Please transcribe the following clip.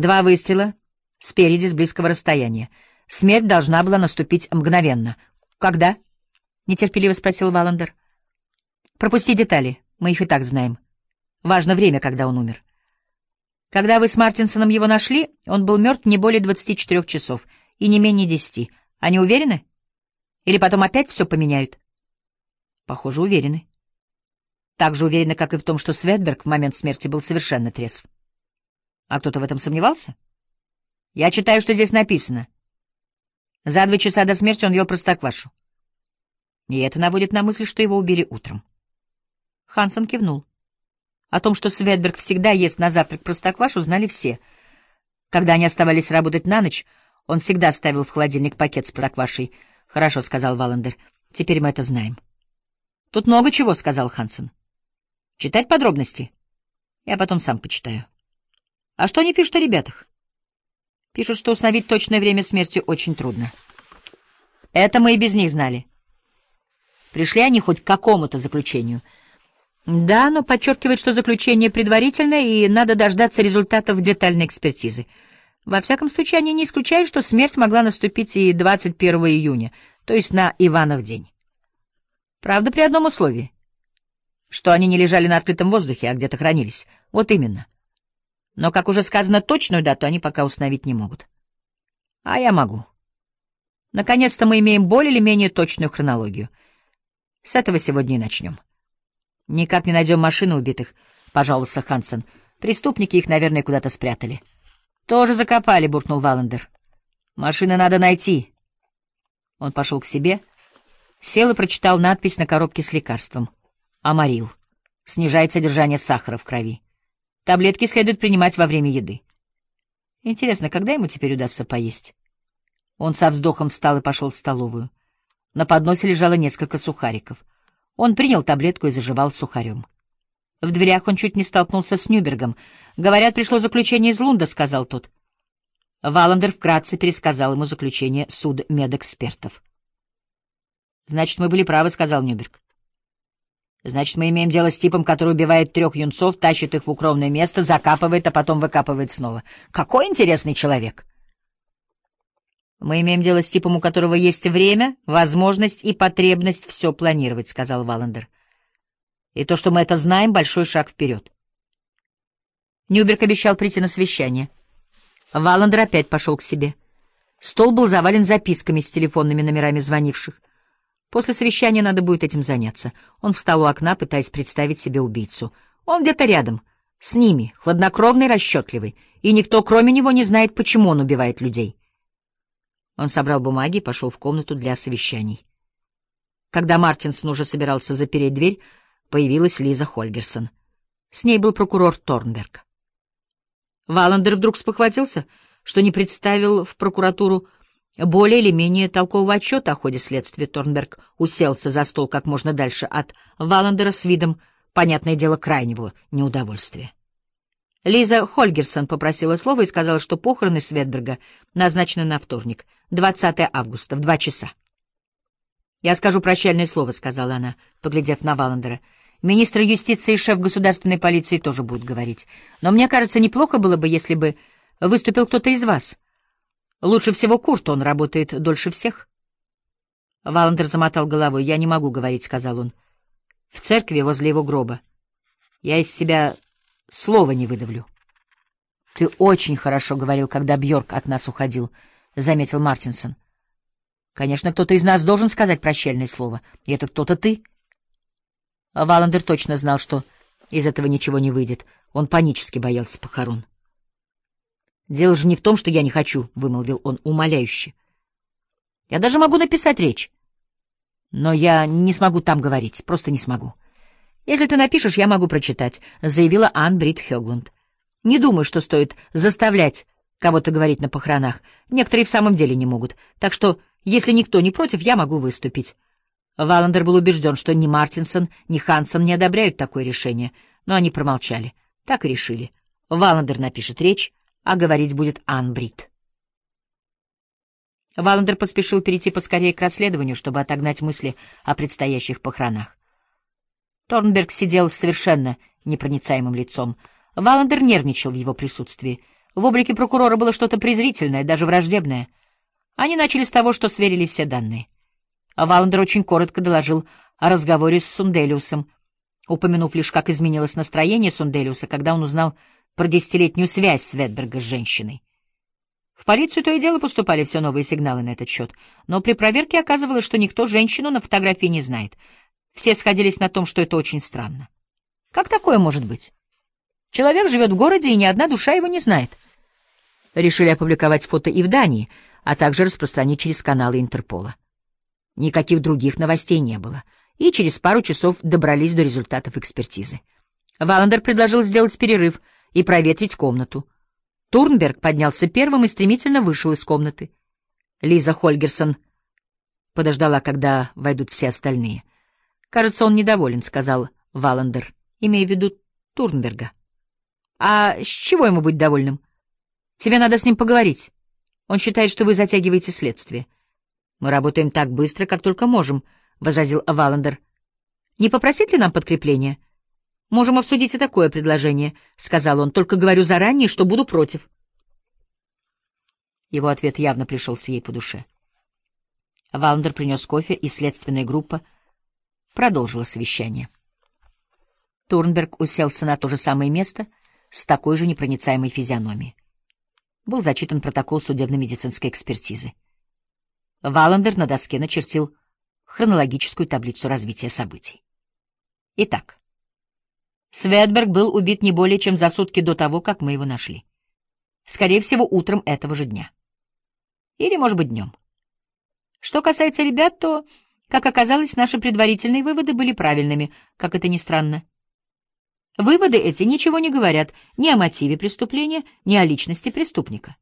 Два выстрела, спереди, с близкого расстояния. Смерть должна была наступить мгновенно. «Когда?» — нетерпеливо спросил Валандер. «Пропусти детали, мы их и так знаем. Важно время, когда он умер. Когда вы с Мартинсоном его нашли, он был мертв не более 24 часов и не менее 10. Они уверены? Или потом опять все поменяют?» «Похоже, уверены. Так же уверены, как и в том, что Светберг в момент смерти был совершенно трезв. А кто-то в этом сомневался?» «Я читаю, что здесь написано. За два часа до смерти он ел простоквашу. И это наводит на мысль, что его убили утром». Хансон кивнул. О том, что Светберг всегда ест на завтрак простоквашу, знали все. Когда они оставались работать на ночь, он всегда ставил в холодильник пакет с простоквашей. «Хорошо», — сказал Валандер. «Теперь мы это знаем». «Тут много чего», — сказал Хансен. «Читать подробности?» «Я потом сам почитаю». «А что они пишут о ребятах?» «Пишут, что установить точное время смерти очень трудно». «Это мы и без них знали». Пришли они хоть к какому-то заключению — да, но подчеркивает, что заключение предварительное, и надо дождаться результатов детальной экспертизы. Во всяком случае, они не исключают, что смерть могла наступить и 21 июня, то есть на Иванов день. Правда, при одном условии. Что они не лежали на открытом воздухе, а где-то хранились. Вот именно. Но, как уже сказано, точную дату они пока установить не могут. А я могу. Наконец-то мы имеем более или менее точную хронологию. С этого сегодня и начнем. «Никак не найдем машины убитых», — пожаловался Хансен. «Преступники их, наверное, куда-то спрятали». «Тоже закопали», — буркнул Валандер. «Машины надо найти». Он пошел к себе, сел и прочитал надпись на коробке с лекарством. «Амарил. Снижает содержание сахара в крови. Таблетки следует принимать во время еды». Интересно, когда ему теперь удастся поесть? Он со вздохом встал и пошел в столовую. На подносе лежало несколько сухариков. Он принял таблетку и заживал сухарем. В дверях он чуть не столкнулся с Нюбергом. «Говорят, пришло заключение из Лунда», — сказал тот. Валандер вкратце пересказал ему заключение суд медэкспертов. «Значит, мы были правы», — сказал Нюберг. «Значит, мы имеем дело с типом, который убивает трех юнцов, тащит их в укромное место, закапывает, а потом выкапывает снова. Какой интересный человек!» «Мы имеем дело с типом, у которого есть время, возможность и потребность все планировать», — сказал Валандер. «И то, что мы это знаем, — большой шаг вперед». Нюберг обещал прийти на совещание. Валандер опять пошел к себе. Стол был завален записками с телефонными номерами звонивших. После совещания надо будет этим заняться. Он встал у окна, пытаясь представить себе убийцу. Он где-то рядом, с ними, хладнокровный, расчетливый, и никто, кроме него, не знает, почему он убивает людей. Он собрал бумаги и пошел в комнату для совещаний. Когда Мартинсон уже собирался запереть дверь, появилась Лиза Хольгерсон. С ней был прокурор Торнберг. Валандер вдруг спохватился, что не представил в прокуратуру более или менее толкового отчета о ходе следствия. Торнберг уселся за стол как можно дальше от Валандера с видом, понятное дело, крайнего неудовольствия. Лиза Хольгерсон попросила слова и сказала, что похороны Светберга назначены на вторник, 20 августа, в два часа. «Я скажу прощальное слово», — сказала она, поглядев на Валандера. «Министр юстиции и шеф государственной полиции тоже будут говорить. Но мне кажется, неплохо было бы, если бы выступил кто-то из вас. Лучше всего Курт, он работает дольше всех». Валандер замотал головой. «Я не могу говорить», — сказал он. «В церкви возле его гроба. Я из себя слова не выдавлю. — Ты очень хорошо говорил, когда Бьорк от нас уходил, — заметил Мартинсон. — Конечно, кто-то из нас должен сказать прощальное слово, и это кто-то ты. Валандер точно знал, что из этого ничего не выйдет. Он панически боялся похорон. — Дело же не в том, что я не хочу, — вымолвил он умоляюще. — Я даже могу написать речь. Но я не смогу там говорить, просто не смогу. — «Если ты напишешь, я могу прочитать», — заявила Ан Брит Хёглунд. «Не думаю, что стоит заставлять кого-то говорить на похоронах. Некоторые в самом деле не могут. Так что, если никто не против, я могу выступить». Валандер был убежден, что ни Мартинсон, ни Хансон не одобряют такое решение, но они промолчали. Так и решили. Валандер напишет речь, а говорить будет Ан Брит. Валандер поспешил перейти поскорее к расследованию, чтобы отогнать мысли о предстоящих похоронах. Торнберг сидел с совершенно непроницаемым лицом. Валандер нервничал в его присутствии. В облике прокурора было что-то презрительное, даже враждебное. Они начали с того, что сверили все данные. Валандер очень коротко доложил о разговоре с Сунделиусом, упомянув лишь, как изменилось настроение Сунделиуса, когда он узнал про десятилетнюю связь Светберга с женщиной. В полицию то и дело поступали все новые сигналы на этот счет, но при проверке оказывалось, что никто женщину на фотографии не знает. Все сходились на том, что это очень странно. Как такое может быть? Человек живет в городе, и ни одна душа его не знает. Решили опубликовать фото и в Дании, а также распространить через каналы Интерпола. Никаких других новостей не было, и через пару часов добрались до результатов экспертизы. Валандер предложил сделать перерыв и проветрить комнату. Турнберг поднялся первым и стремительно вышел из комнаты. Лиза Хольгерсон подождала, когда войдут все остальные. «Кажется, он недоволен», — сказал Валандер, имея в виду Турнберга. «А с чего ему быть довольным? Тебе надо с ним поговорить. Он считает, что вы затягиваете следствие». «Мы работаем так быстро, как только можем», — возразил Валандер. «Не попросить ли нам подкрепления?» «Можем обсудить и такое предложение», — сказал он, — «только говорю заранее, что буду против». Его ответ явно пришелся ей по душе. Валандер принес кофе, и следственная группа продолжила совещание. Турнберг уселся на то же самое место с такой же непроницаемой физиономией. Был зачитан протокол судебно-медицинской экспертизы. Валандер на доске начертил хронологическую таблицу развития событий. Итак, Светберг был убит не более чем за сутки до того, как мы его нашли. Скорее всего, утром этого же дня. Или, может быть, днем. Что касается ребят, то, как оказалось, наши предварительные выводы были правильными, как это ни странно. Выводы эти ничего не говорят ни о мотиве преступления, ни о личности преступника.